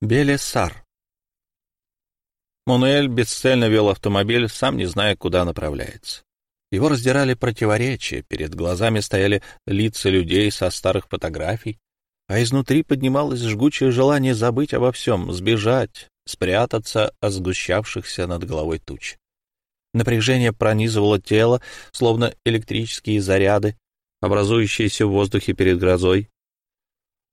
Белесар. Мануэль бесцельно вел автомобиль, сам не зная, куда направляется. Его раздирали противоречия, перед глазами стояли лица людей со старых фотографий, а изнутри поднималось жгучее желание забыть обо всем, сбежать, спрятаться от сгущавшихся над головой туч. Напряжение пронизывало тело, словно электрические заряды, образующиеся в воздухе перед грозой.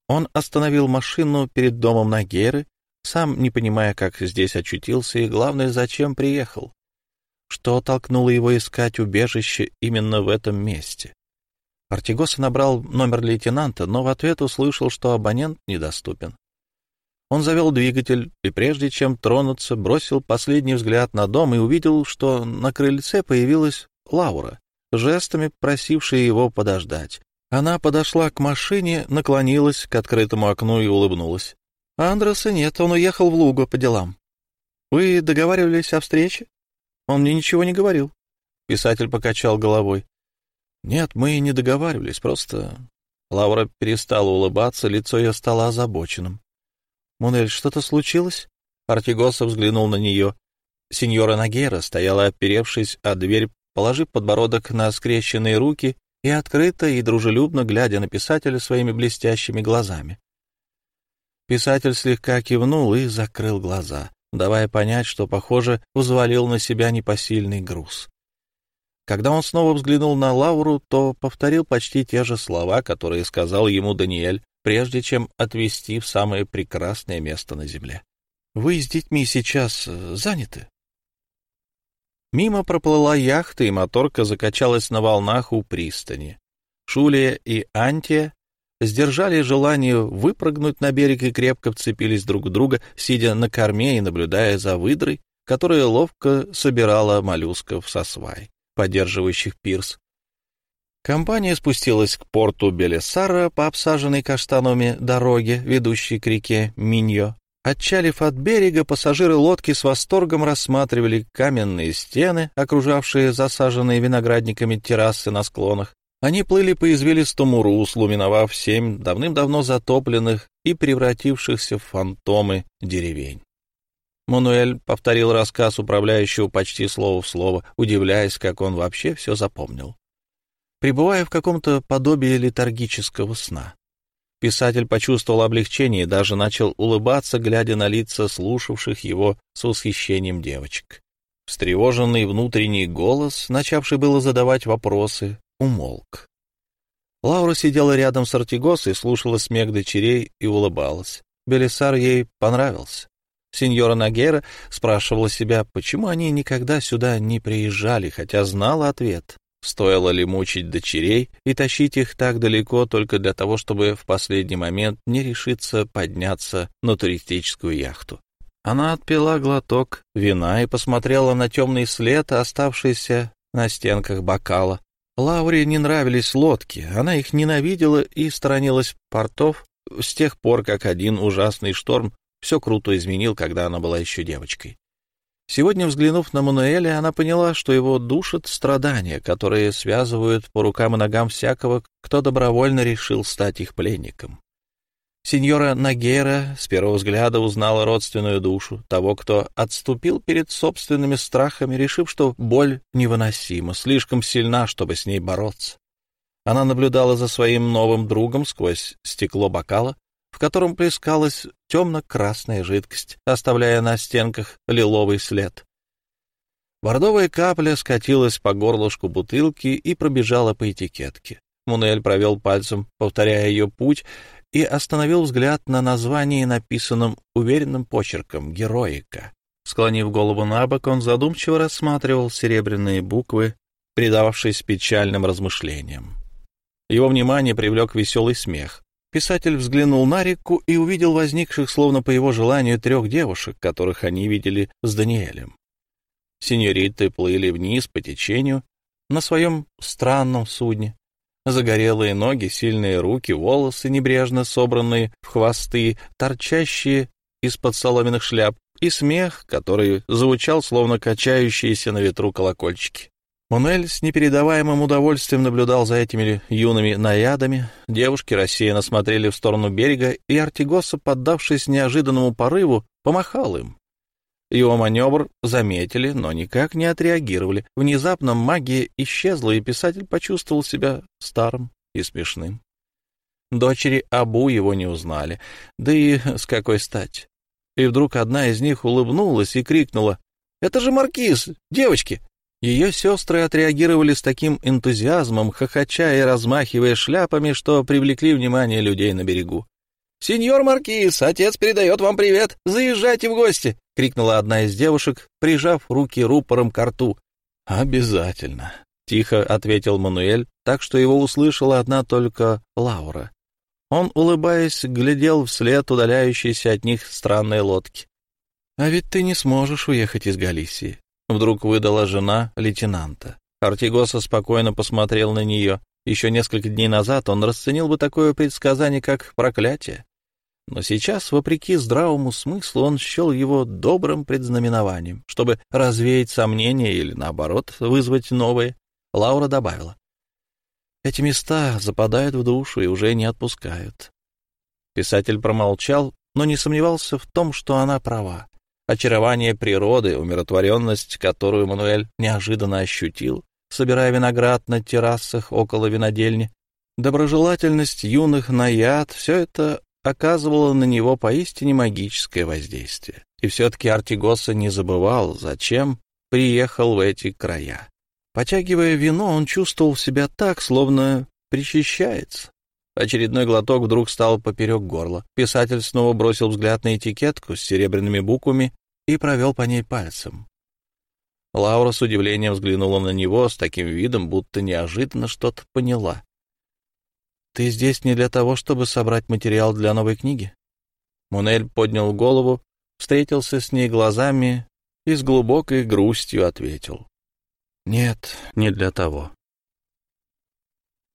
Он остановил машину перед домом Нагеры, сам не понимая, как здесь очутился и, главное, зачем приехал. Что толкнуло его искать убежище именно в этом месте? Артигоса набрал номер лейтенанта, но в ответ услышал, что абонент недоступен. Он завел двигатель и, прежде чем тронуться, бросил последний взгляд на дом и увидел, что на крыльце появилась Лаура, жестами просившая его подождать. Она подошла к машине, наклонилась к открытому окну и улыбнулась. — Андреса нет, он уехал в Лугу по делам. — Вы договаривались о встрече? Он мне ничего не говорил. Писатель покачал головой. — Нет, мы не договаривались, просто... Лаура перестала улыбаться, лицо ее стало озабоченным. — Мунель, что-то случилось? Артигоса взглянул на нее. Сеньора Нагера стояла, оперевшись о дверь, положив подбородок на скрещенные руки и открыто и дружелюбно глядя на писателя своими блестящими глазами. Писатель слегка кивнул и закрыл глаза, давая понять, что, похоже, взвалил на себя непосильный груз. Когда он снова взглянул на Лауру, то повторил почти те же слова, которые сказал ему Даниэль, прежде чем отвезти в самое прекрасное место на земле. «Вы с детьми сейчас э, заняты?» Мимо проплыла яхта, и моторка закачалась на волнах у пристани. Шулия и Антия сдержали желание выпрыгнуть на берег и крепко вцепились друг в друга, сидя на корме и наблюдая за выдрой, которая ловко собирала моллюсков со свай, поддерживающих пирс. Компания спустилась к порту Белесара по обсаженной каштанами дороге, ведущей к реке Миньо. Отчалив от берега, пассажиры лодки с восторгом рассматривали каменные стены, окружавшие засаженные виноградниками террасы на склонах. Они плыли по извилистому руслу, миновав семь давным-давно затопленных и превратившихся в фантомы деревень. Мануэль повторил рассказ управляющего почти слово в слово, удивляясь, как он вообще все запомнил пребывая в каком-то подобии летаргического сна. Писатель почувствовал облегчение и даже начал улыбаться, глядя на лица слушавших его с восхищением девочек. Встревоженный внутренний голос, начавший было задавать вопросы, умолк. Лаура сидела рядом с Артигос и слушала смех дочерей и улыбалась. Белисар ей понравился. Сеньора Нагера спрашивала себя, почему они никогда сюда не приезжали, хотя знала ответ. Стоило ли мучить дочерей и тащить их так далеко только для того, чтобы в последний момент не решиться подняться на туристическую яхту? Она отпила глоток вина и посмотрела на темный след, оставшийся на стенках бокала. Лауре не нравились лодки, она их ненавидела и сторонилась портов с тех пор, как один ужасный шторм все круто изменил, когда она была еще девочкой. Сегодня, взглянув на Мануэля, она поняла, что его душат страдания, которые связывают по рукам и ногам всякого, кто добровольно решил стать их пленником. Сеньора Нагера с первого взгляда узнала родственную душу, того, кто отступил перед собственными страхами, решив, что боль невыносима, слишком сильна, чтобы с ней бороться. Она наблюдала за своим новым другом сквозь стекло бокала, в котором плескалась темно-красная жидкость, оставляя на стенках лиловый след. Бордовая капля скатилась по горлышку бутылки и пробежала по этикетке. Мунель провел пальцем, повторяя ее путь, и остановил взгляд на названии, написанном уверенным почерком «Героика». Склонив голову на бок, он задумчиво рассматривал серебряные буквы, предававшись печальным размышлениям. Его внимание привлек веселый смех. Писатель взглянул на реку и увидел возникших, словно по его желанию, трех девушек, которых они видели с Даниэлем. Синьориты плыли вниз по течению на своем странном судне. Загорелые ноги, сильные руки, волосы, небрежно собранные в хвосты, торчащие из-под соломенных шляп, и смех, который звучал, словно качающиеся на ветру колокольчики. Мануэль с непередаваемым удовольствием наблюдал за этими юными наядами. Девушки рассеянно смотрели в сторону берега, и Артигоса, поддавшись неожиданному порыву, помахал им. Его маневр заметили, но никак не отреагировали. Внезапно магия исчезла, и писатель почувствовал себя старым и смешным. Дочери Абу его не узнали, да и с какой стать. И вдруг одна из них улыбнулась и крикнула «Это же Маркиз! Девочки!» Ее сестры отреагировали с таким энтузиазмом, хохоча и размахивая шляпами, что привлекли внимание людей на берегу. «Сеньор Маркиз, отец передает вам привет! Заезжайте в гости!» — крикнула одна из девушек, прижав руки рупором к рту. «Обязательно!» — тихо ответил Мануэль, так что его услышала одна только Лаура. Он, улыбаясь, глядел вслед удаляющейся от них странной лодки. «А ведь ты не сможешь уехать из Галисии», — вдруг выдала жена лейтенанта. Артигоса спокойно посмотрел на нее. Еще несколько дней назад он расценил бы такое предсказание как проклятие. Но сейчас, вопреки здравому смыслу, он счел его добрым предзнаменованием, чтобы развеять сомнения или, наоборот, вызвать новые. Лаура добавила. Эти места западают в душу и уже не отпускают. Писатель промолчал, но не сомневался в том, что она права. Очарование природы, умиротворенность, которую Мануэль неожиданно ощутил, собирая виноград на террасах около винодельни, доброжелательность юных наяд — все это оказывало на него поистине магическое воздействие. И все-таки Артигоса не забывал, зачем приехал в эти края. Потягивая вино, он чувствовал себя так, словно причащается. Очередной глоток вдруг стал поперек горла. Писатель снова бросил взгляд на этикетку с серебряными буквами и провел по ней пальцем. Лаура с удивлением взглянула на него с таким видом, будто неожиданно что-то поняла. «Ты здесь не для того, чтобы собрать материал для новой книги?» Мунель поднял голову, встретился с ней глазами и с глубокой грустью ответил. Нет, не для того.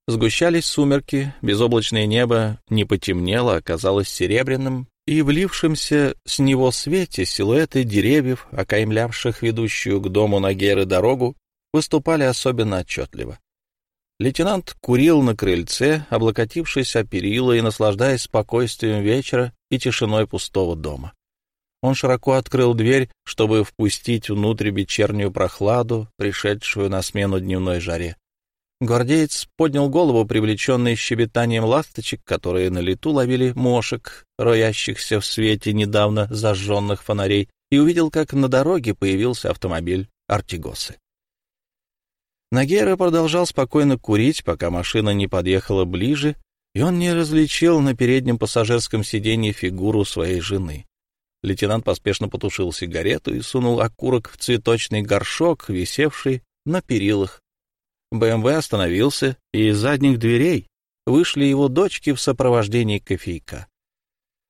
Сгущались сумерки, безоблачное небо не потемнело, оказалось серебряным, и влившимся с него свете силуэты деревьев, окаймлявших ведущую к дому Нагеры дорогу, выступали особенно отчетливо. Лейтенант курил на крыльце, облокотившись о перила и наслаждаясь спокойствием вечера и тишиной пустого дома. Он широко открыл дверь, чтобы впустить внутрь вечернюю прохладу, пришедшую на смену дневной жаре. Гвардеец поднял голову, привлеченный щебетанием ласточек, которые на лету ловили мошек, роящихся в свете недавно зажженных фонарей, и увидел, как на дороге появился автомобиль Артигосы. Нагера продолжал спокойно курить, пока машина не подъехала ближе, и он не различил на переднем пассажирском сиденье фигуру своей жены. Лейтенант поспешно потушил сигарету и сунул окурок в цветочный горшок, висевший на перилах. БМВ остановился, и из задних дверей вышли его дочки в сопровождении кофейка.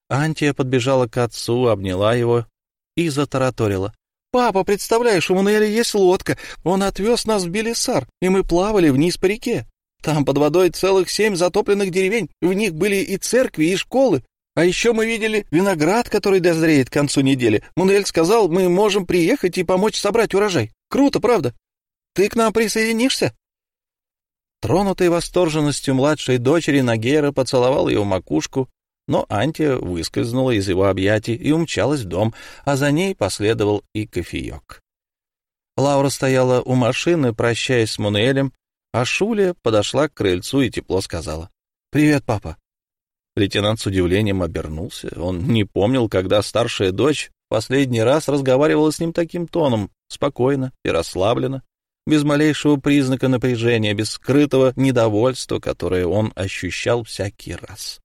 Антия подбежала к отцу, обняла его и затараторила. «Папа, представляешь, у Мануэля есть лодка. Он отвез нас в Белисар, и мы плавали вниз по реке. Там под водой целых семь затопленных деревень. В них были и церкви, и школы. А еще мы видели виноград, который дозреет к концу недели. Мунель сказал, мы можем приехать и помочь собрать урожай. Круто, правда? Ты к нам присоединишься?» Тронутый восторженностью младшей дочери, Нагера поцеловал ее макушку, но Антия выскользнула из его объятий и умчалась в дом, а за ней последовал и кофеек. Лаура стояла у машины, прощаясь с Мунелем, а Шуля подошла к крыльцу и тепло сказала. «Привет, папа. Лейтенант с удивлением обернулся. Он не помнил, когда старшая дочь последний раз разговаривала с ним таким тоном, спокойно и расслабленно, без малейшего признака напряжения, без скрытого недовольства, которое он ощущал всякий раз.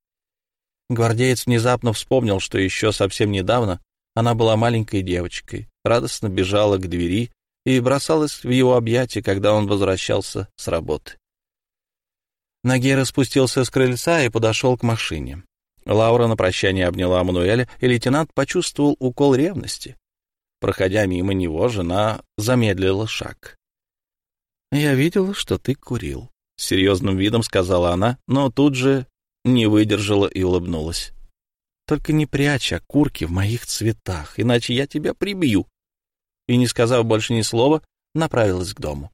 Гвардеец внезапно вспомнил, что еще совсем недавно она была маленькой девочкой, радостно бежала к двери и бросалась в его объятия, когда он возвращался с работы. Нагера спустился с крыльца и подошел к машине. Лаура на прощание обняла Мануэля, и лейтенант почувствовал укол ревности. Проходя мимо него, жена замедлила шаг. «Я видела, что ты курил», — с серьезным видом сказала она, но тут же не выдержала и улыбнулась. «Только не прячь окурки в моих цветах, иначе я тебя прибью». И, не сказав больше ни слова, направилась к дому.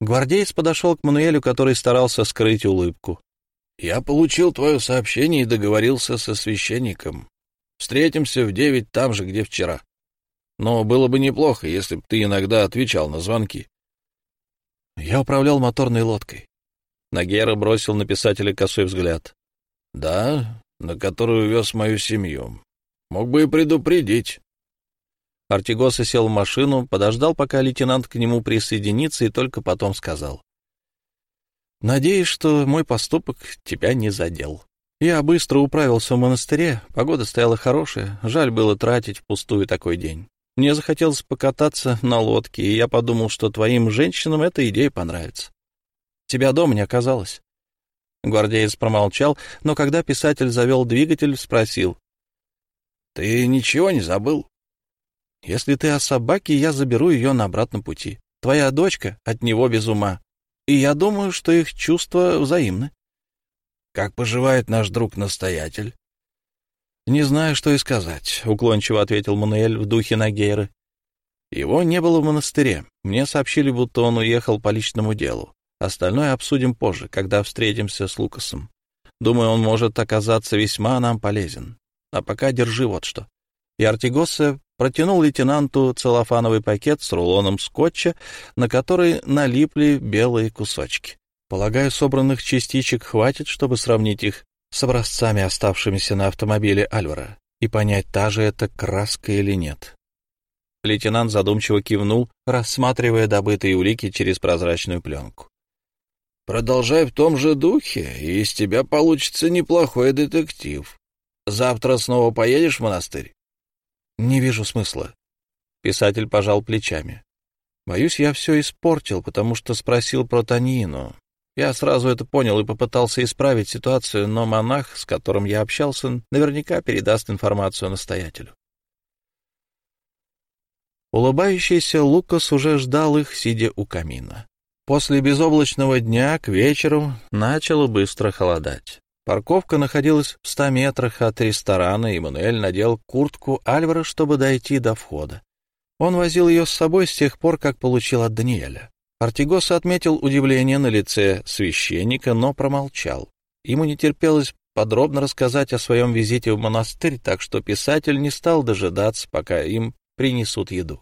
Гвардеец подошел к Мануэлю, который старался скрыть улыбку. «Я получил твое сообщение и договорился со священником. Встретимся в девять там же, где вчера. Но было бы неплохо, если бы ты иногда отвечал на звонки». Я управлял моторной лодкой. Нагера бросил на писателя косой взгляд. «Да, на которую вез мою семью. Мог бы и предупредить». Артигоса сел в машину, подождал, пока лейтенант к нему присоединится, и только потом сказал. «Надеюсь, что мой поступок тебя не задел. Я быстро управился в монастыре, погода стояла хорошая, жаль было тратить впустую такой день. Мне захотелось покататься на лодке, и я подумал, что твоим женщинам эта идея понравится. Тебя дома не оказалось». Гвардеец промолчал, но когда писатель завел двигатель, спросил. «Ты ничего не забыл?» Если ты о собаке, я заберу ее на обратном пути. Твоя дочка от него без ума. И я думаю, что их чувства взаимны. Как поживает наш друг-настоятель? Не знаю, что и сказать, — уклончиво ответил Мануэль в духе Нагейры. Его не было в монастыре. Мне сообщили, будто он уехал по личному делу. Остальное обсудим позже, когда встретимся с Лукасом. Думаю, он может оказаться весьма нам полезен. А пока держи вот что. И Артигоса протянул лейтенанту целлофановый пакет с рулоном скотча, на который налипли белые кусочки. Полагаю, собранных частичек хватит, чтобы сравнить их с образцами, оставшимися на автомобиле Альвара, и понять, та же это краска или нет. Лейтенант задумчиво кивнул, рассматривая добытые улики через прозрачную пленку. «Продолжай в том же духе, и из тебя получится неплохой детектив. Завтра снова поедешь в монастырь?» Не вижу смысла. Писатель пожал плечами. Боюсь, я все испортил, потому что спросил про Танину. Я сразу это понял и попытался исправить ситуацию, но монах, с которым я общался, наверняка передаст информацию настоятелю. Улыбающийся Лукас уже ждал их, сидя у камина. После безоблачного дня к вечеру начало быстро холодать. Парковка находилась в ста метрах от ресторана, и Мануэль надел куртку Альвара, чтобы дойти до входа. Он возил ее с собой с тех пор, как получил от Даниэля. Артигос отметил удивление на лице священника, но промолчал. Ему не терпелось подробно рассказать о своем визите в монастырь, так что писатель не стал дожидаться, пока им принесут еду.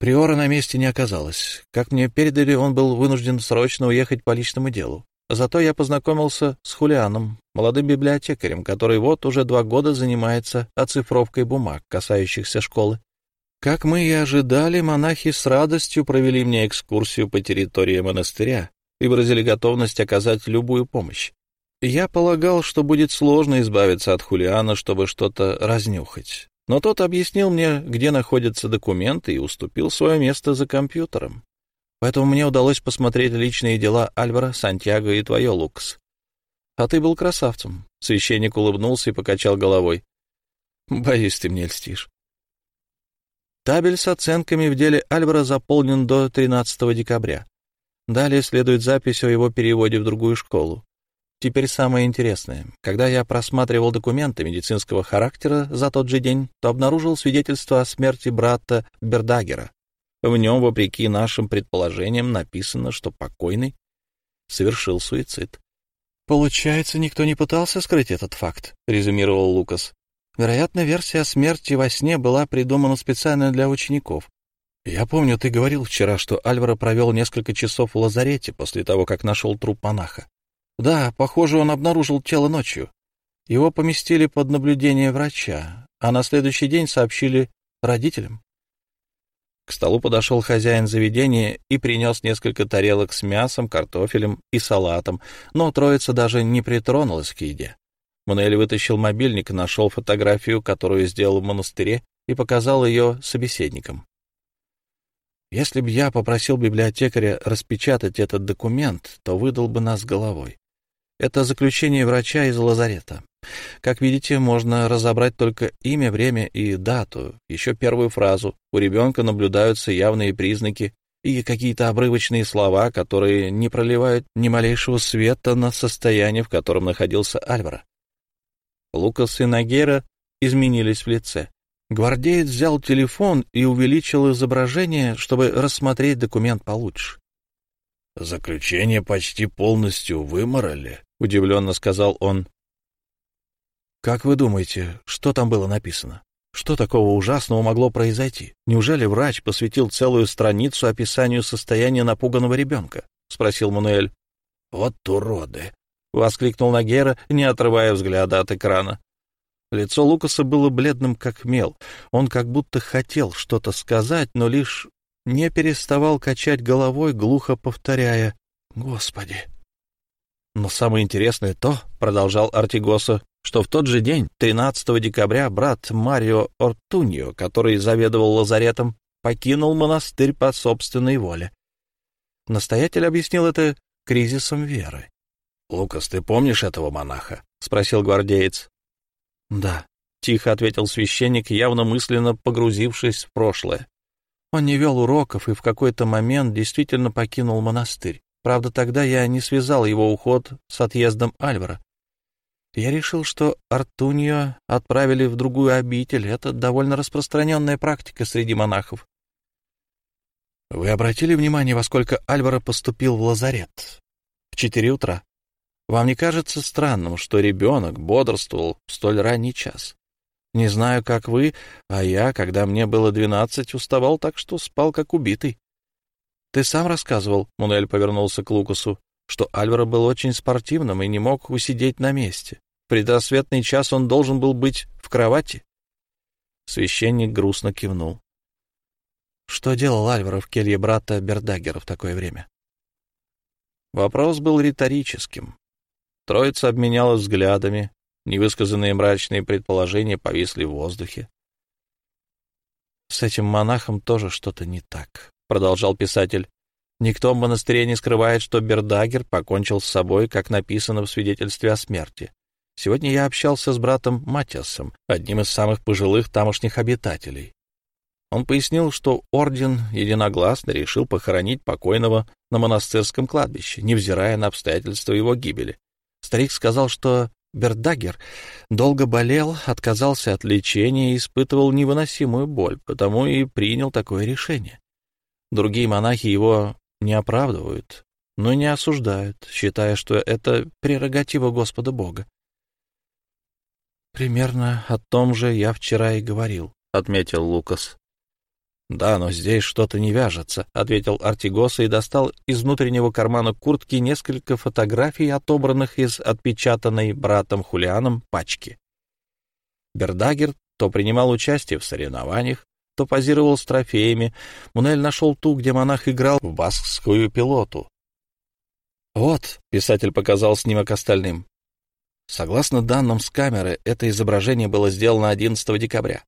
Приора на месте не оказалось. Как мне передали, он был вынужден срочно уехать по личному делу. Зато я познакомился с Хулианом, молодым библиотекарем, который вот уже два года занимается оцифровкой бумаг, касающихся школы. Как мы и ожидали, монахи с радостью провели мне экскурсию по территории монастыря и выразили готовность оказать любую помощь. Я полагал, что будет сложно избавиться от Хулиана, чтобы что-то разнюхать. Но тот объяснил мне, где находятся документы, и уступил свое место за компьютером. Поэтому мне удалось посмотреть личные дела Альвара, Сантьяго и твое, Лукас. А ты был красавцем. Священник улыбнулся и покачал головой. Боюсь, ты мне льстишь. Табель с оценками в деле Альвара заполнен до 13 декабря. Далее следует запись о его переводе в другую школу. Теперь самое интересное. Когда я просматривал документы медицинского характера за тот же день, то обнаружил свидетельство о смерти брата Бердагера. В нем, вопреки нашим предположениям, написано, что покойный совершил суицид. «Получается, никто не пытался скрыть этот факт», — резюмировал Лукас. «Вероятно, версия смерти во сне была придумана специально для учеников. Я помню, ты говорил вчера, что Альваро провел несколько часов в лазарете после того, как нашел труп монаха. Да, похоже, он обнаружил тело ночью. Его поместили под наблюдение врача, а на следующий день сообщили родителям. К столу подошел хозяин заведения и принес несколько тарелок с мясом, картофелем и салатом, но троица даже не притронулась к еде. Мануэль вытащил мобильник, нашел фотографию, которую сделал в монастыре, и показал ее собеседникам. Если бы я попросил библиотекаря распечатать этот документ, то выдал бы нас головой. Это заключение врача из лазарета. Как видите, можно разобрать только имя, время и дату, еще первую фразу. У ребенка наблюдаются явные признаки и какие-то обрывочные слова, которые не проливают ни малейшего света на состояние, в котором находился Альвара. Лукас и Нагера изменились в лице. Гвардеец взял телефон и увеличил изображение, чтобы рассмотреть документ получше. Заключение почти полностью выморали, — удивленно сказал он. «Как вы думаете, что там было написано? Что такого ужасного могло произойти? Неужели врач посвятил целую страницу описанию состояния напуганного ребенка?» — спросил Мануэль. «Вот уроды!» — воскликнул Нагера, не отрывая взгляда от экрана. Лицо Лукаса было бледным, как мел. Он как будто хотел что-то сказать, но лишь не переставал качать головой, глухо повторяя «Господи!». Но самое интересное то, — продолжал Артигоса, — что в тот же день, 13 декабря, брат Марио Ортуньо, который заведовал лазаретом, покинул монастырь по собственной воле. Настоятель объяснил это кризисом веры. — Лукас, ты помнишь этого монаха? — спросил гвардеец. — Да, — тихо ответил священник, явно мысленно погрузившись в прошлое. Он не вел уроков и в какой-то момент действительно покинул монастырь. Правда, тогда я не связал его уход с отъездом Альвара. Я решил, что Артуньо отправили в другую обитель. Это довольно распространенная практика среди монахов. Вы обратили внимание, во сколько Альвара поступил в лазарет? В четыре утра. Вам не кажется странным, что ребенок бодрствовал в столь ранний час? Не знаю, как вы, а я, когда мне было двенадцать, уставал так, что спал как убитый. Ты сам рассказывал, — Мунель повернулся к Лукасу, — что Альваро был очень спортивным и не мог усидеть на месте. В предрассветный час он должен был быть в кровати. Священник грустно кивнул. Что делал Альваро в келье брата Бердагера в такое время? Вопрос был риторическим. Троица обменялась взглядами, невысказанные мрачные предположения повисли в воздухе. «С этим монахом тоже что-то не так», — продолжал писатель. «Никто в монастыре не скрывает, что Бердагер покончил с собой, как написано в свидетельстве о смерти. Сегодня я общался с братом Матиасом, одним из самых пожилых тамошних обитателей. Он пояснил, что орден единогласно решил похоронить покойного на монастырском кладбище, невзирая на обстоятельства его гибели. Старик сказал, что Бердагер долго болел, отказался от лечения и испытывал невыносимую боль, потому и принял такое решение. Другие монахи его не оправдывают, но не осуждают, считая, что это прерогатива Господа Бога. «Примерно о том же я вчера и говорил», — отметил Лукас. «Да, но здесь что-то не вяжется», — ответил Артигоса и достал из внутреннего кармана куртки несколько фотографий, отобранных из отпечатанной братом Хулианом пачки. Бердагер то принимал участие в соревнованиях, то позировал с трофеями. Мунель нашел ту, где монах играл в баскскую пилоту. «Вот», — писатель показал снимок остальным. Согласно данным с камеры, это изображение было сделано 11 декабря.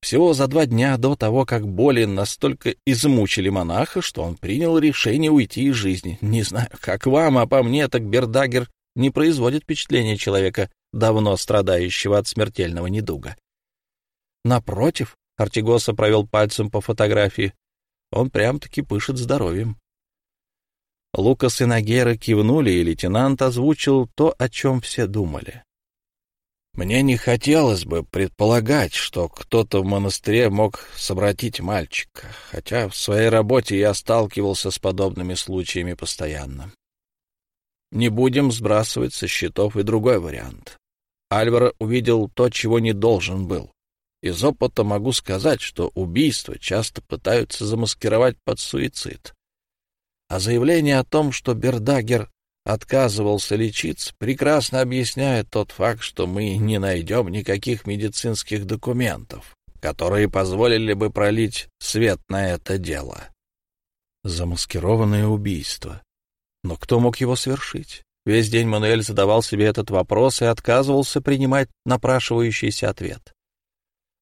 Всего за два дня до того, как боли настолько измучили монаха, что он принял решение уйти из жизни. Не знаю, как вам, а по мне, так Бердагер не производит впечатления человека, давно страдающего от смертельного недуга. Напротив, Артигоса провел пальцем по фотографии. Он прям-таки пышет здоровьем. Лукас и Нагера кивнули, и лейтенант озвучил то, о чем все думали. Мне не хотелось бы предполагать, что кто-то в монастыре мог совратить мальчика, хотя в своей работе я сталкивался с подобными случаями постоянно. Не будем сбрасывать со счетов и другой вариант. Альваро увидел то, чего не должен был. Из опыта могу сказать, что убийства часто пытаются замаскировать под суицид. А заявление о том, что Бердагер отказывался лечиться, прекрасно объясняет тот факт, что мы не найдем никаких медицинских документов, которые позволили бы пролить свет на это дело. Замаскированное убийство. Но кто мог его совершить? Весь день Мануэль задавал себе этот вопрос и отказывался принимать напрашивающийся ответ.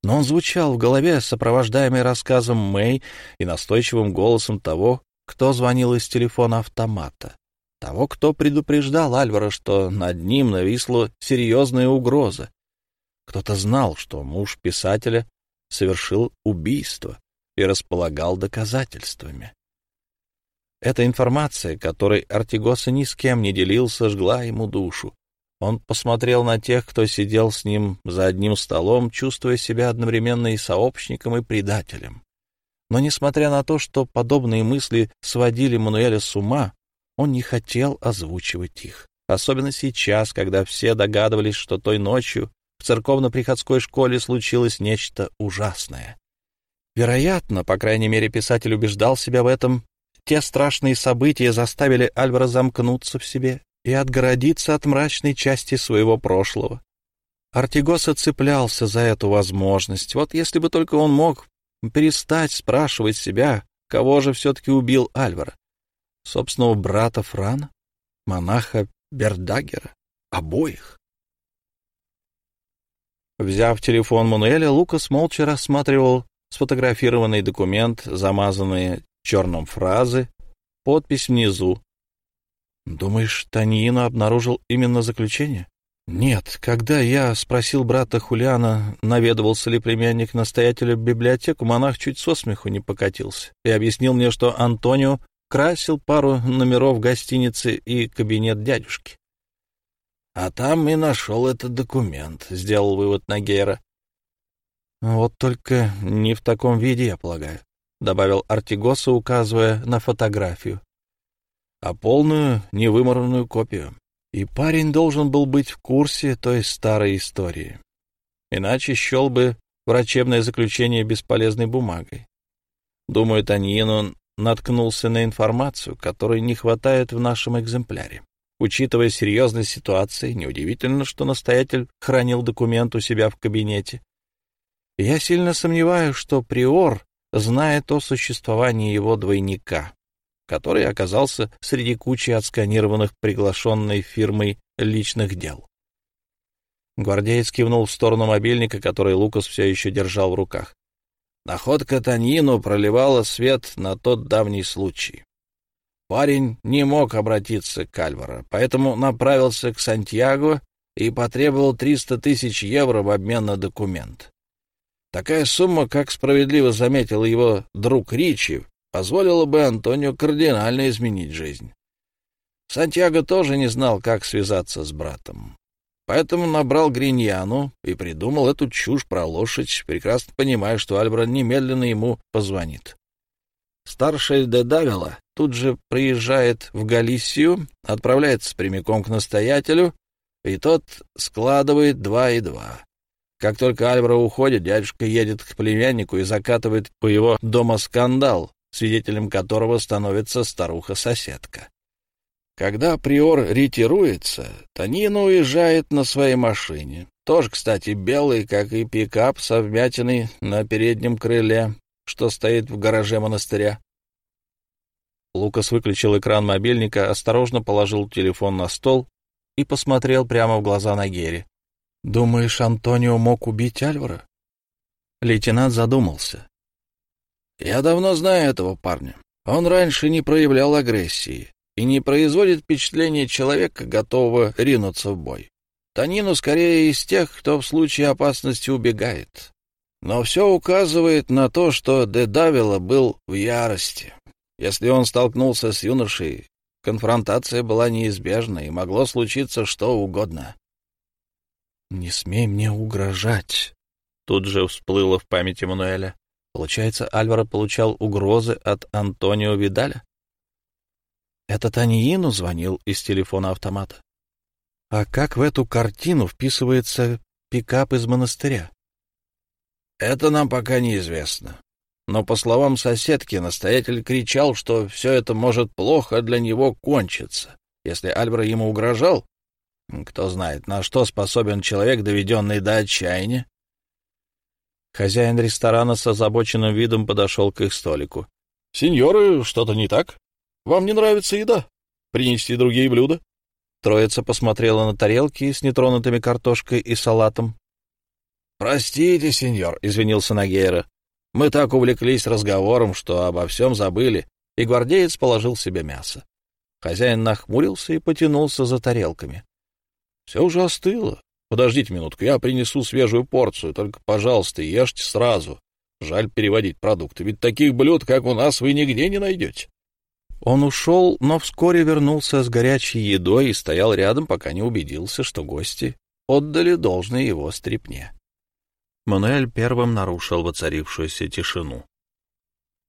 Но он звучал в голове, сопровождаемый рассказом Мэй и настойчивым голосом того, кто звонил из телефона автомата того, кто предупреждал Альвара, что над ним нависла серьезная угроза. Кто-то знал, что муж писателя совершил убийство и располагал доказательствами. Эта информация, которой Артигоса ни с кем не делился, жгла ему душу. Он посмотрел на тех, кто сидел с ним за одним столом, чувствуя себя одновременно и сообщником, и предателем. Но, несмотря на то, что подобные мысли сводили Мануэля с ума, он не хотел озвучивать их. Особенно сейчас, когда все догадывались, что той ночью в церковно-приходской школе случилось нечто ужасное. Вероятно, по крайней мере, писатель убеждал себя в этом, те страшные события заставили Альвара замкнуться в себе и отгородиться от мрачной части своего прошлого. Артигоса цеплялся за эту возможность. Вот если бы только он мог перестать спрашивать себя, кого же все-таки убил Альвара? Собственного брата Франа? Монаха Бердагера? Обоих? Взяв телефон Мануэля, Лукас молча рассматривал сфотографированный документ, замазанные черным фразы, подпись внизу. «Думаешь, Таньино обнаружил именно заключение?» «Нет. Когда я спросил брата Хулиана, наведывался ли племянник настоятеля в библиотеку, монах чуть со смеху не покатился и объяснил мне, что Антонио красил пару номеров гостиницы и кабинет дядюшки. А там и нашел этот документ, — сделал вывод Нагера. Вот только не в таком виде, я полагаю, — добавил Артигоса, указывая на фотографию, а полную, невыморанную копию. И парень должен был быть в курсе той старой истории. Иначе счел бы врачебное заключение бесполезной бумагой. Думаю, Таньину наткнулся на информацию, которой не хватает в нашем экземпляре. Учитывая серьезность ситуации, неудивительно, что настоятель хранил документ у себя в кабинете. Я сильно сомневаюсь, что приор знает о существовании его двойника, который оказался среди кучи отсканированных приглашенной фирмой личных дел. Гвардеец кивнул в сторону мобильника, который Лукас все еще держал в руках. Находка Таньину проливала свет на тот давний случай. Парень не мог обратиться к Альваро, поэтому направился к Сантьяго и потребовал 300 тысяч евро в обмен на документ. Такая сумма, как справедливо заметил его друг Ричи, позволила бы Антонио кардинально изменить жизнь. Сантьяго тоже не знал, как связаться с братом. Поэтому набрал Гриньяну и придумал эту чушь про лошадь, прекрасно понимая, что Альбра немедленно ему позвонит. Старший де Давила тут же приезжает в Галисию, отправляется прямиком к настоятелю, и тот складывает два и два. Как только Альбра уходит, дядюшка едет к племяннику и закатывает по его дома скандал, свидетелем которого становится старуха-соседка. Когда приор ретируется, Танина уезжает на своей машине. Тоже, кстати, белый, как и пикап со вмятиной на переднем крыле, что стоит в гараже монастыря. Лукас выключил экран мобильника, осторожно положил телефон на стол и посмотрел прямо в глаза Нагере. «Думаешь, Антонио мог убить Альвара?» Лейтенант задумался. «Я давно знаю этого парня. Он раньше не проявлял агрессии и не производит впечатления человека, готового ринуться в бой. Танину скорее из тех, кто в случае опасности убегает. Но все указывает на то, что Дедавила был в ярости. Если он столкнулся с юношей, конфронтация была неизбежна, и могло случиться что угодно. «Не смей мне угрожать», — тут же всплыло в памяти Мануэля. Получается, Альваро получал угрозы от Антонио Видаля? Это Таниину звонил из телефона автомата. А как в эту картину вписывается пикап из монастыря? Это нам пока неизвестно но, по словам соседки, настоятель кричал, что все это может плохо для него кончиться. Если Альбер ему угрожал, кто знает, на что способен человек, доведенный до отчаяния. Хозяин ресторана с озабоченным видом подошел к их столику. — Сеньоры, что-то не так? Вам не нравится еда? Принести другие блюда? Троица посмотрела на тарелки с нетронутыми картошкой и салатом. — Простите, сеньор, — извинился Нагейра. Мы так увлеклись разговором, что обо всем забыли, и гвардеец положил себе мясо. Хозяин нахмурился и потянулся за тарелками. — Все уже остыло. Подождите минутку, я принесу свежую порцию, только, пожалуйста, ешьте сразу. Жаль переводить продукты, ведь таких блюд, как у нас, вы нигде не найдете. Он ушел, но вскоре вернулся с горячей едой и стоял рядом, пока не убедился, что гости отдали должное его стрипне. Мануэль первым нарушил воцарившуюся тишину.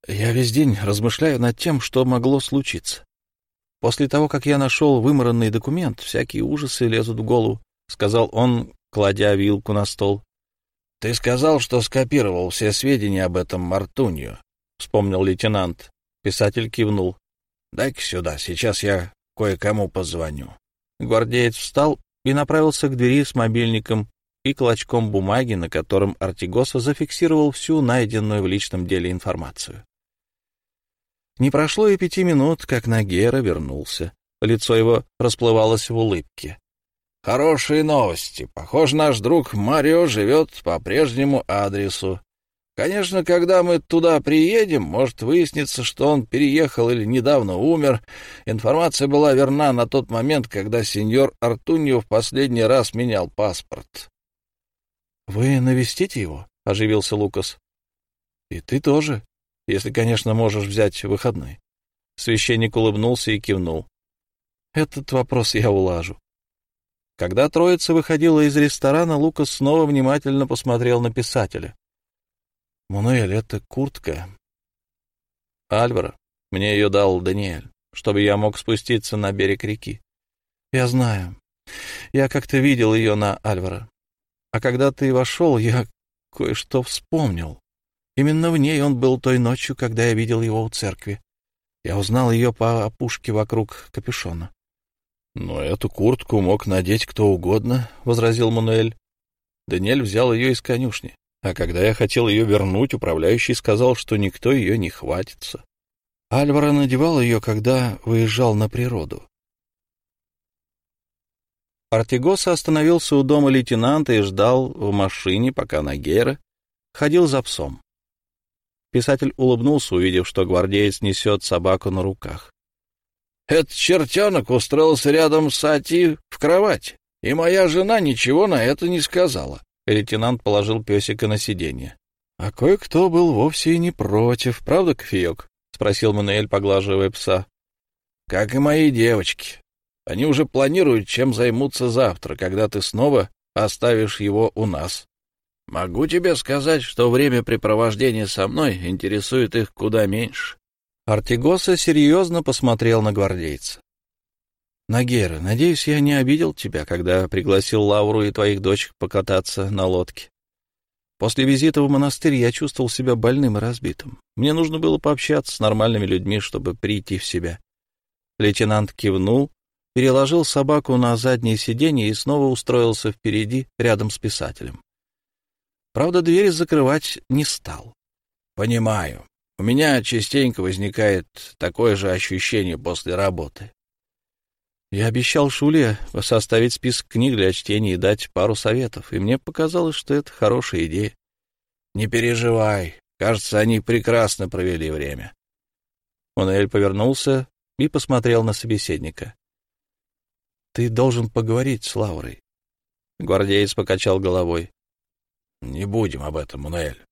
«Я весь день размышляю над тем, что могло случиться. После того, как я нашел вымаранный документ, всякие ужасы лезут в голову, — сказал он, кладя вилку на стол. — Ты сказал, что скопировал все сведения об этом Мартунью, — вспомнил лейтенант. Писатель кивнул. — Дай-ка сюда, сейчас я кое-кому позвоню. Гвардеец встал и направился к двери с мобильником и клочком бумаги, на котором Артигоса зафиксировал всю найденную в личном деле информацию. Не прошло и пяти минут, как Нагера вернулся. Лицо его расплывалось в улыбке. «Хорошие новости. Похоже, наш друг Марио живет по прежнему адресу. Конечно, когда мы туда приедем, может выясниться, что он переехал или недавно умер. Информация была верна на тот момент, когда сеньор Артуньо в последний раз менял паспорт. — Вы навестите его? — оживился Лукас. — И ты тоже, если, конечно, можешь взять выходной. Священник улыбнулся и кивнул. — Этот вопрос я улажу. Когда троица выходила из ресторана, Лукас снова внимательно посмотрел на писателя. Мануэль, это куртка. Альвара. Мне ее дал Даниэль, чтобы я мог спуститься на берег реки. Я знаю. Я как-то видел ее на Альвара. А когда ты вошел, я кое-что вспомнил. Именно в ней он был той ночью, когда я видел его у церкви. Я узнал ее по опушке вокруг капюшона. — Но эту куртку мог надеть кто угодно, — возразил Мануэль. Даниэль взял ее из конюшни. А когда я хотел ее вернуть, управляющий сказал, что никто ее не хватится. Альвара надевал ее, когда выезжал на природу. Артигоса остановился у дома лейтенанта и ждал в машине, пока Нагера ходил за псом. Писатель улыбнулся, увидев, что гвардеец несет собаку на руках. — Этот чертенок устроился рядом с Ати в кровать, и моя жена ничего на это не сказала. Лейтенант положил песика на сиденье. — А кое-кто был вовсе и не против, правда, кофеек? — спросил Мануэль, поглаживая пса. — Как и мои девочки. Они уже планируют, чем займутся завтра, когда ты снова оставишь его у нас. Могу тебе сказать, что времяпрепровождение со мной интересует их куда меньше. Артигоса серьезно посмотрел на гвардейца. Нагера, надеюсь, я не обидел тебя, когда пригласил Лауру и твоих дочек покататься на лодке. После визита в монастырь я чувствовал себя больным и разбитым. Мне нужно было пообщаться с нормальными людьми, чтобы прийти в себя. Лейтенант кивнул, переложил собаку на заднее сиденье и снова устроился впереди, рядом с писателем. Правда, дверь закрывать не стал. — Понимаю. У меня частенько возникает такое же ощущение после работы. Я обещал Шуле составить список книг для чтения и дать пару советов, и мне показалось, что это хорошая идея. Не переживай, кажется, они прекрасно провели время. Мануэль повернулся и посмотрел на собеседника. — Ты должен поговорить с Лаурой. Гвардеец покачал головой. — Не будем об этом, Мануэль.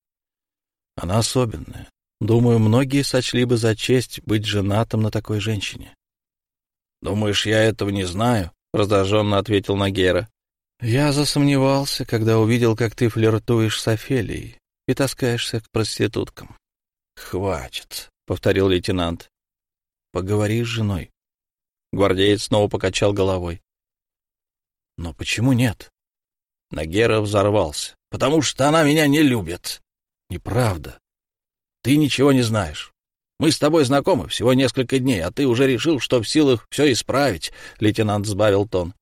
Она особенная. Думаю, многие сочли бы за честь быть женатым на такой женщине. «Думаешь, я этого не знаю?» — раздраженно ответил Нагера. «Я засомневался, когда увидел, как ты флиртуешь с Офелией и таскаешься к проституткам». «Хватит», — повторил лейтенант. «Поговори с женой». Гвардеец снова покачал головой. «Но почему нет?» Нагера взорвался. «Потому что она меня не любит». «Неправда. Ты ничего не знаешь. Мы с тобой знакомы всего несколько дней, а ты уже решил, что в силах все исправить, — лейтенант сбавил тон.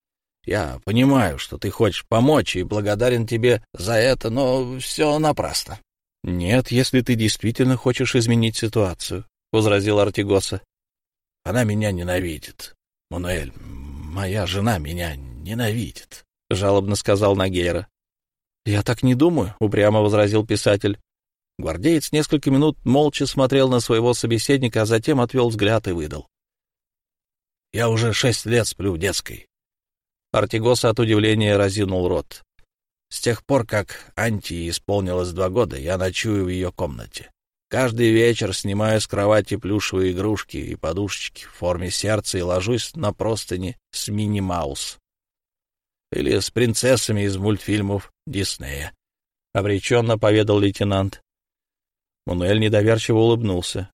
Я понимаю, что ты хочешь помочь и благодарен тебе за это, но все напрасно. — Нет, если ты действительно хочешь изменить ситуацию, — возразил Артигоса. — Она меня ненавидит. Мануэль, моя жена меня ненавидит, — жалобно сказал Нагейра. — Я так не думаю, — упрямо возразил писатель. Гвардеец несколько минут молча смотрел на своего собеседника, а затем отвел взгляд и выдал. — Я уже шесть лет сплю в детской. Артигоса от удивления разинул рот. С тех пор, как Анти исполнилось два года, я ночую в ее комнате. Каждый вечер снимаю с кровати плюшевые игрушки и подушечки в форме сердца и ложусь на простыни с Мини-Маус. Или с принцессами из мультфильмов Диснея. Обреченно поведал лейтенант. Мануэль недоверчиво улыбнулся.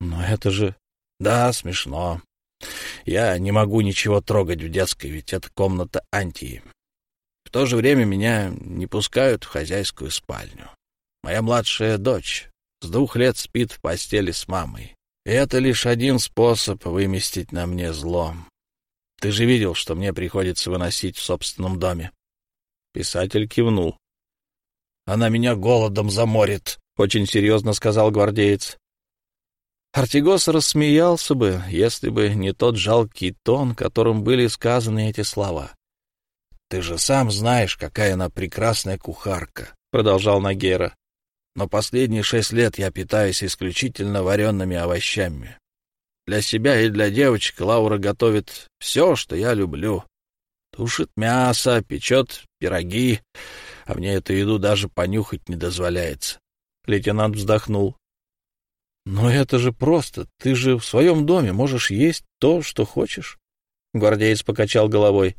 «Но это же...» «Да, смешно. Я не могу ничего трогать в детской, ведь это комната Антии. В то же время меня не пускают в хозяйскую спальню. Моя младшая дочь с двух лет спит в постели с мамой. И это лишь один способ выместить на мне зло. Ты же видел, что мне приходится выносить в собственном доме. Писатель кивнул. Она меня голодом заморит, — очень серьезно сказал гвардеец. Артигос рассмеялся бы, если бы не тот жалкий тон, которым были сказаны эти слова. — Ты же сам знаешь, какая она прекрасная кухарка, — продолжал Нагера. — Но последние шесть лет я питаюсь исключительно вареными овощами. Для себя и для девочек Лаура готовит все, что я люблю. Тушит мясо, печет пироги, а мне эту еду даже понюхать не дозволяется. Лейтенант вздохнул. «Но это же просто. Ты же в своем доме можешь есть то, что хочешь». Гвардеец покачал головой.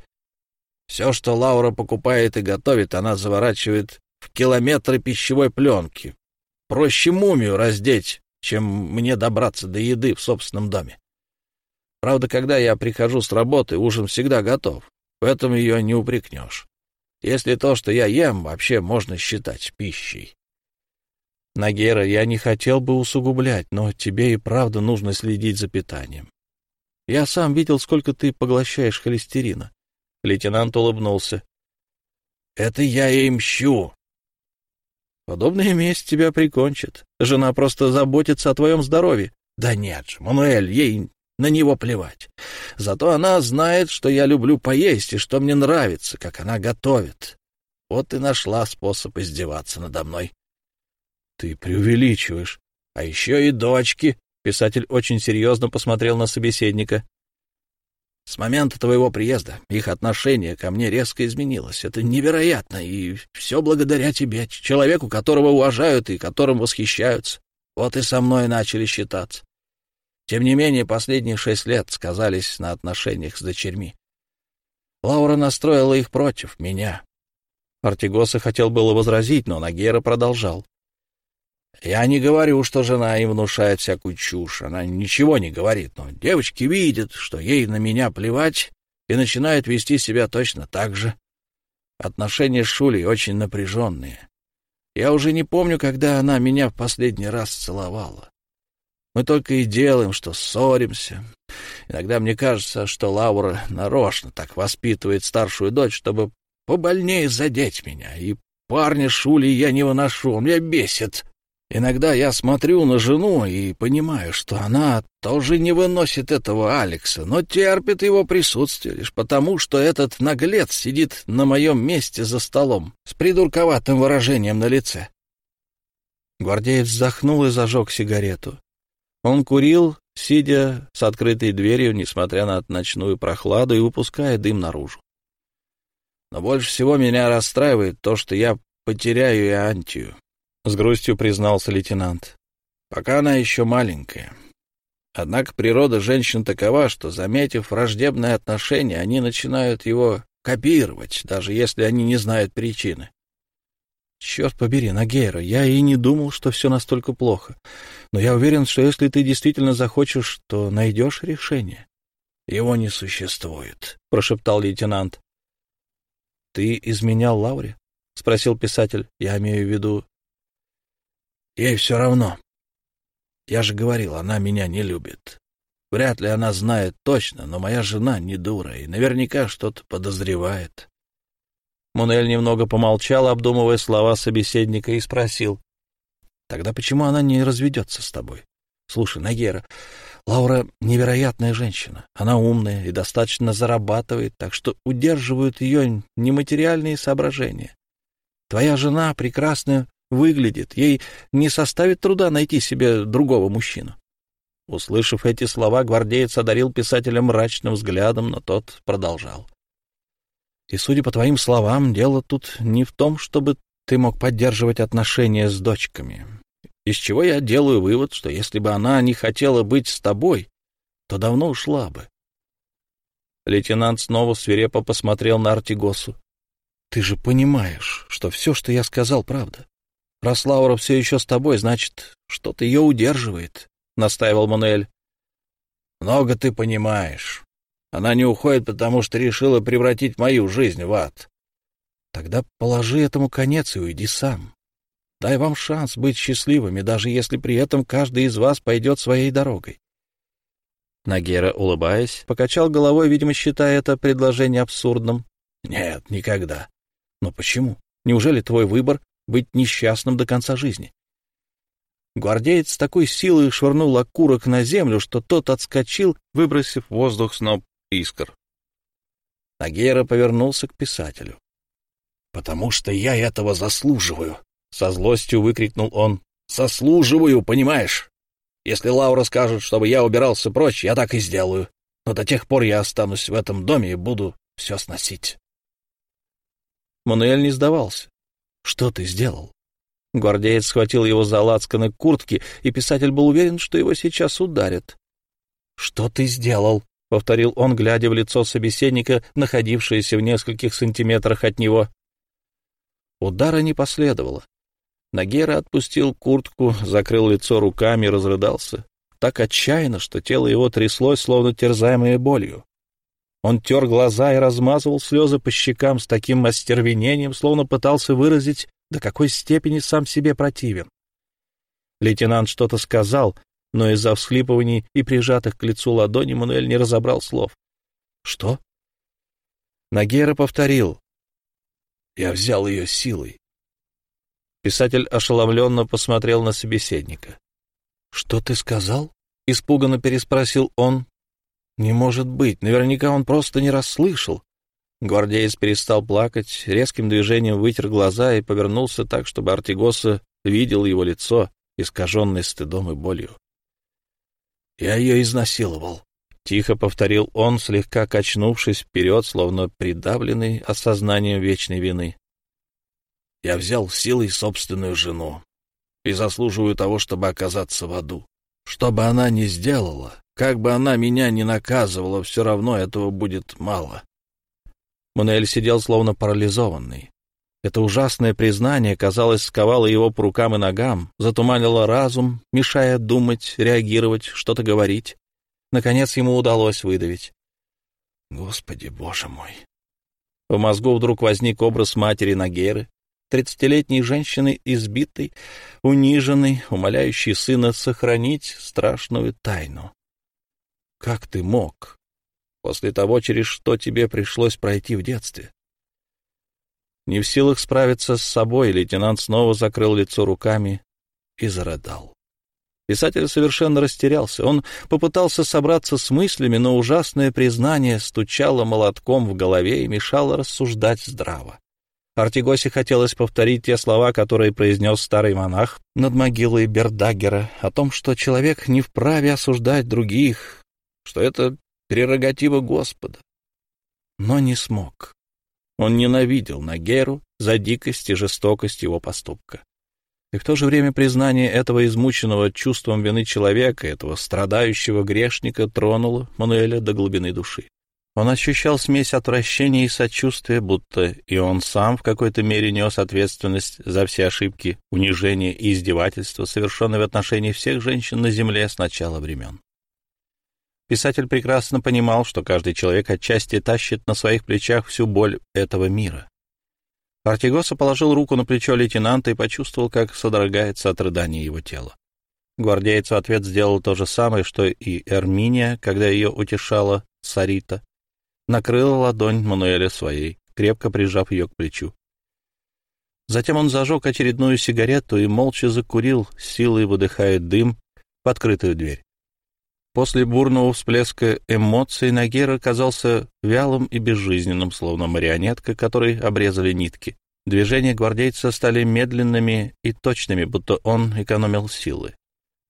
«Все, что Лаура покупает и готовит, она заворачивает в километры пищевой пленки. Проще мумию раздеть, чем мне добраться до еды в собственном доме. Правда, когда я прихожу с работы, ужин всегда готов. В этом ее не упрекнешь. Если то, что я ем, вообще можно считать пищей. Нагера, я не хотел бы усугублять, но тебе и правда нужно следить за питанием. Я сам видел, сколько ты поглощаешь холестерина. Лейтенант улыбнулся. Это я и мщу. Подобная месть тебя прикончит. Жена просто заботится о твоем здоровье. Да нет же, Мануэль, ей на него плевать. Зато она знает, что я люблю поесть и что мне нравится, как она готовит. Вот и нашла способ издеваться надо мной. Ты преувеличиваешь. А еще и дочки. Писатель очень серьезно посмотрел на собеседника. С момента твоего приезда их отношение ко мне резко изменилось. Это невероятно, и все благодаря тебе, человеку, которого уважают и которым восхищаются. Вот и со мной начали считаться. Тем не менее, последние шесть лет сказались на отношениях с дочерьми. Лаура настроила их против меня. Артигоса хотел было возразить, но Нагера продолжал. Я не говорю, что жена им внушает всякую чушь, она ничего не говорит, но девочки видят, что ей на меня плевать, и начинают вести себя точно так же. Отношения с Шулей очень напряженные. Я уже не помню, когда она меня в последний раз целовала. Мы только и делаем, что ссоримся. Иногда мне кажется, что Лаура нарочно так воспитывает старшую дочь, чтобы побольнее задеть меня. И парня Шули я не выношу, он меня бесит. Иногда я смотрю на жену и понимаю, что она тоже не выносит этого Алекса, но терпит его присутствие лишь потому, что этот наглец сидит на моем месте за столом с придурковатым выражением на лице. Гвардеец вздохнул и зажег сигарету. Он курил, сидя с открытой дверью, несмотря на ночную прохладу, и выпуская дым наружу. Но больше всего меня расстраивает то, что я потеряю и Антию. — с грустью признался лейтенант. «Пока она еще маленькая. Однако природа женщин такова, что, заметив враждебное отношение, они начинают его копировать, даже если они не знают причины. Черт побери, Нагейра, я и не думал, что все настолько плохо. Но я уверен, что если ты действительно захочешь, то найдешь решение. Его не существует, — прошептал лейтенант. — Ты изменял Лауре? — спросил писатель. — Я имею в виду, Ей все равно. Я же говорил, она меня не любит. Вряд ли она знает точно, но моя жена не дура и наверняка что-то подозревает. Мунель немного помолчал, обдумывая слова собеседника, и спросил. — Тогда почему она не разведется с тобой? Слушай, Нагера, Лаура невероятная женщина. Она умная и достаточно зарабатывает, так что удерживают ее нематериальные соображения. Твоя жена прекрасная выглядит, ей не составит труда найти себе другого мужчину. Услышав эти слова, гвардеец одарил писателя мрачным взглядом, но тот продолжал. И, судя по твоим словам, дело тут не в том, чтобы ты мог поддерживать отношения с дочками. Из чего я делаю вывод, что если бы она не хотела быть с тобой, то давно ушла бы. Лейтенант снова свирепо посмотрел на Артигосу. — Ты же понимаешь, что все, что я сказал, правда. Раз Лаура все еще с тобой, значит, что-то ее удерживает, — настаивал Мануэль. много ты понимаешь. Она не уходит, потому что решила превратить мою жизнь в ад. Тогда положи этому конец и уйди сам. Дай вам шанс быть счастливыми, даже если при этом каждый из вас пойдет своей дорогой. Нагера, улыбаясь, покачал головой, видимо, считая это предложение абсурдным. «Нет, никогда. Но почему? Неужели твой выбор — быть несчастным до конца жизни?» Гвардеец с такой силой швырнул окурок на землю, что тот отскочил, выбросив в воздух сноп искр. Нагера повернулся к писателю. «Потому что я этого заслуживаю!» — со злостью выкрикнул он. «Заслуживаю, понимаешь? Если Лаура скажет, чтобы я убирался прочь, я так и сделаю. Но до тех пор я останусь в этом доме и буду все сносить». Мануэль не сдавался. «Что ты сделал?» Гвардеец схватил его за лацканы куртки, и писатель был уверен, что его сейчас ударят. «Что ты сделал?» — повторил он, глядя в лицо собеседника, находившееся в нескольких сантиметрах от него. Удара не последовало. Нагера отпустил куртку, закрыл лицо руками и разрыдался. Так отчаянно, что тело его тряслось, словно терзаемое болью. Он тер глаза и размазывал слезы по щекам с таким остервенением, словно пытался выразить до какой степени сам себе противен. Лейтенант что-то сказал, но из-за всхлипываний и прижатых к лицу ладони Мануэль не разобрал слов. «Что?» Нагера повторил. «Я взял ее силой». Писатель ошеломленно посмотрел на собеседника. «Что ты сказал?» — испуганно переспросил он. «Не может быть, наверняка он просто не расслышал. Гвардеец перестал плакать, резким движением вытер глаза и повернулся так, чтобы Артигоса видел его лицо, искаженное стыдом и болью. «Я ее изнасиловал», — тихо повторил он, слегка качнувшись вперед, словно придавленный осознанием вечной вины. «Я взял силой собственную жену и заслуживаю того, чтобы оказаться в аду. Что бы она ни сделала, как бы она меня ни наказывала, все равно этого будет мало. Мануэль сидел словно парализованный. Это ужасное признание, казалось, сковало его по рукам и ногам, затуманило разум, мешая думать, реагировать, что-то говорить. Наконец ему удалось выдавить. «Господи, боже мой!» В мозгу вдруг возник образ матери Нагеры, тридцатилетней женщины, избитой, униженной, умоляющей сына сохранить страшную тайну. «Как ты мог?» после того, через что тебе пришлось пройти в детстве. Не в силах справиться с собой, лейтенант снова закрыл лицо руками и зарыдал. Писатель совершенно растерялся. Он попытался собраться с мыслями, но ужасное признание стучало молотком в голове и мешало рассуждать здраво. Артигосе хотелось повторить те слова, которые произнес старый монах над могилой Бердагера, о том, что человек не вправе осуждать других, что это прерогатива Господа. Но не смог. Он ненавидел Нагеру за дикость и жестокость его поступка. И в то же время признание этого измученного чувством вины человека, этого страдающего грешника, тронуло Мануэля до глубины души. Он ощущал смесь отвращения и сочувствия, будто и он сам в какой-то мере нес ответственность за все ошибки, унижения и издевательства, совершенные в отношении всех женщин на земле с начала времен. Писатель прекрасно понимал, что каждый человек отчасти тащит на своих плечах всю боль этого мира. Артигоса положил руку на плечо лейтенанта и почувствовал, как содрогается от рыдания его тело. Гвардеец в ответ сделал то же самое, что и Эрминия, когда ее утешала Сарита. Накрыла ладонь Мануэля своей, крепко прижав ее к плечу. Затем он зажег очередную сигарету и молча закурил, силой выдыхая дым в открытую дверь. После бурного всплеска эмоций Нагер оказался вялым и безжизненным, словно марионетка, которой обрезали нитки. Движения гвардейца стали медленными и точными, будто он экономил силы.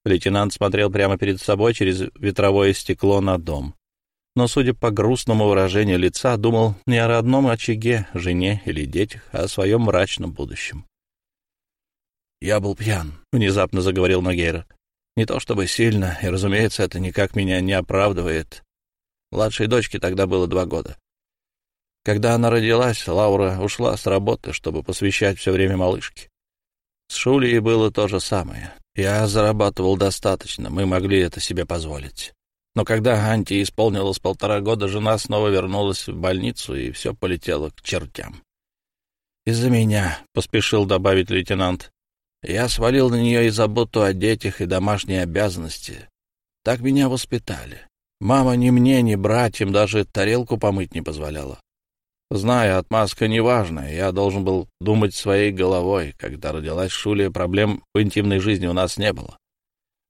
Лейтенант смотрел прямо перед собой через ветровое стекло на дом. Но, судя по грустному выражению лица, думал не о родном очаге, жене или детях, а о своем мрачном будущем. «Я был пьян», — внезапно заговорил Нагейра. Не то чтобы сильно, и, разумеется, это никак меня не оправдывает. Младшей дочке тогда было два года. Когда она родилась, Лаура ушла с работы, чтобы посвящать все время малышке. С Шулей было то же самое. Я зарабатывал достаточно, мы могли это себе позволить. Но когда Анти исполнилось полтора года, жена снова вернулась в больницу, и все полетело к чертям. «Из-за меня», — поспешил добавить лейтенант. «Я свалил на нее и заботу о детях, и домашние обязанности. Так меня воспитали. Мама ни мне, ни братьям даже тарелку помыть не позволяла. Знаю, отмазка неважная, я должен был думать своей головой. Когда родилась Шуля, проблем в интимной жизни у нас не было.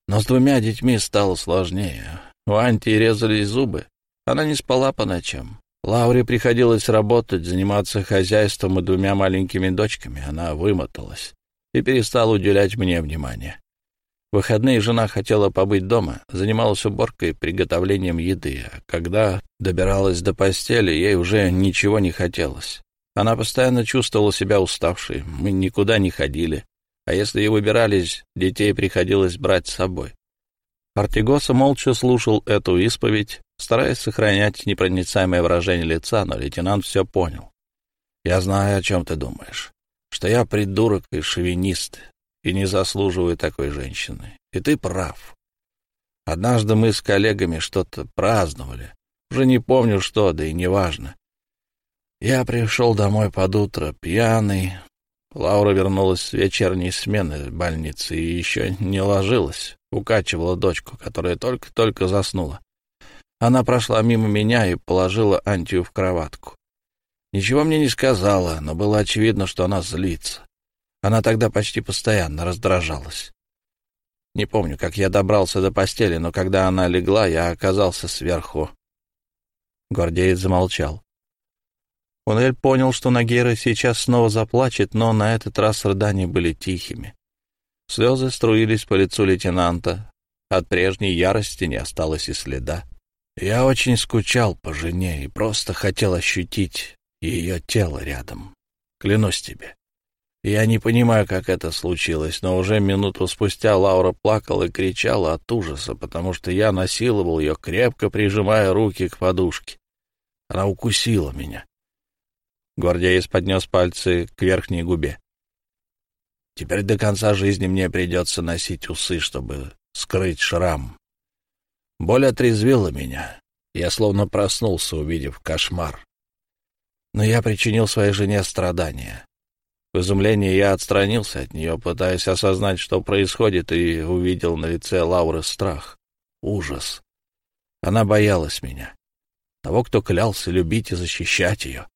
Но с двумя детьми стало сложнее. У Анти резались зубы. Она не спала по ночам. Лауре приходилось работать, заниматься хозяйством и двумя маленькими дочками. Она вымоталась и перестала уделять мне внимание. В выходные жена хотела побыть дома, занималась уборкой и приготовлением еды, а когда добиралась до постели, ей уже ничего не хотелось. Она постоянно чувствовала себя уставшей, мы никуда не ходили, а если и выбирались, детей приходилось брать с собой. Артигоса молча слушал эту исповедь, стараясь сохранять непроницаемое выражение лица, но лейтенант все понял. «Я знаю, о чем ты думаешь, что я придурок и шовинист, и не заслуживаю такой женщины. И ты прав. Однажды мы с коллегами что-то праздновали. Уже не помню что, да и неважно. Я пришел домой под утро, пьяный. Лаура вернулась с вечерней смены в больнице и еще не ложилась. Укачивала дочку, которая только-только заснула. Она прошла мимо меня и положила Антию в кроватку. Ничего мне не сказала, но было очевидно, что она злится. Она тогда почти постоянно раздражалась. Не помню, как я добрался до постели, но когда она легла, я оказался сверху. Гвардеец замолчал. Унель понял, что Нагера сейчас снова заплачет, но на этот раз рыдания были тихими. Слезы струились по лицу лейтенанта. От прежней ярости не осталось и следа. Я очень скучал по жене и просто хотел ощутить ее тело рядом. Клянусь тебе. Я не понимаю, как это случилось, но уже минуту спустя Лаура плакала и кричала от ужаса, потому что я насиловал ее, крепко прижимая руки к подушке. Она укусила меня. Гвардеец поднес пальцы к верхней губе. Теперь до конца жизни мне придется носить усы, чтобы скрыть шрам. Боль отрезвила меня. Я словно проснулся, увидев кошмар. Но я причинил своей жене страдания. В изумлении я отстранился от нее, пытаясь осознать, что происходит, и увидел на лице Лауры страх, ужас. Она боялась меня, того, кто клялся любить и защищать ее.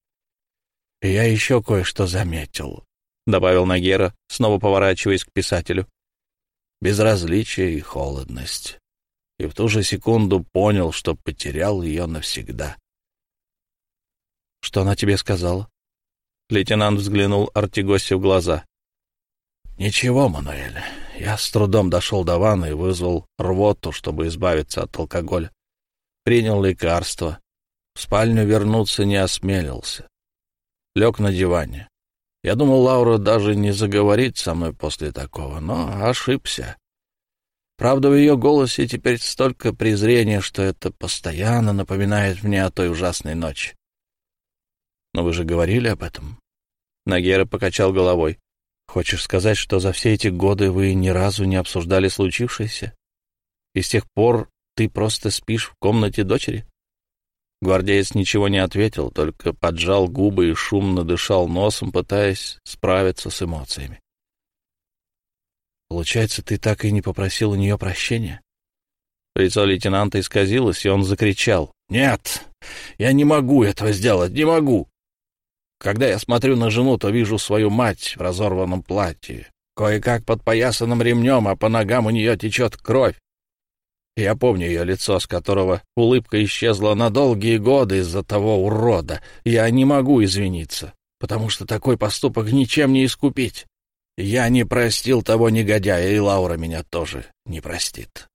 И я еще кое-что заметил, — добавил Нагера, снова поворачиваясь к писателю. Безразличие и холодность. И в ту же секунду понял, что потерял ее навсегда. — Что она тебе сказала? Лейтенант взглянул Артигосе в глаза. «Ничего, Мануэль. Я с трудом дошел до ванны и вызвал рвоту, чтобы избавиться от алкоголя. Принял лекарство. В спальню вернуться не осмелился. Лег на диване. Я думал, Лаура даже не заговорит со мной после такого, но ошибся. Правда, в ее голосе теперь столько презрения, что это постоянно напоминает мне о той ужасной ночи. Но вы же говорили об этом. Нагера покачал головой. Хочешь сказать, что за все эти годы вы ни разу не обсуждали случившееся? И с тех пор ты просто спишь в комнате дочери? Гвардеец ничего не ответил, только поджал губы и шумно дышал носом, пытаясь справиться с эмоциями. Получается, ты так и не попросил у нее прощения? Лицо лейтенанта исказилось, и он закричал. «Нет, я не могу этого сделать, не могу! Когда я смотрю на жену, то вижу свою мать в разорванном платье, кое-как подпоясанным ремнем, а по ногам у нее течет кровь. Я помню ее лицо, с которого улыбка исчезла на долгие годы из-за того урода. Я не могу извиниться, потому что такой поступок ничем не искупить. Я не простил того негодяя, и Лаура меня тоже не простит.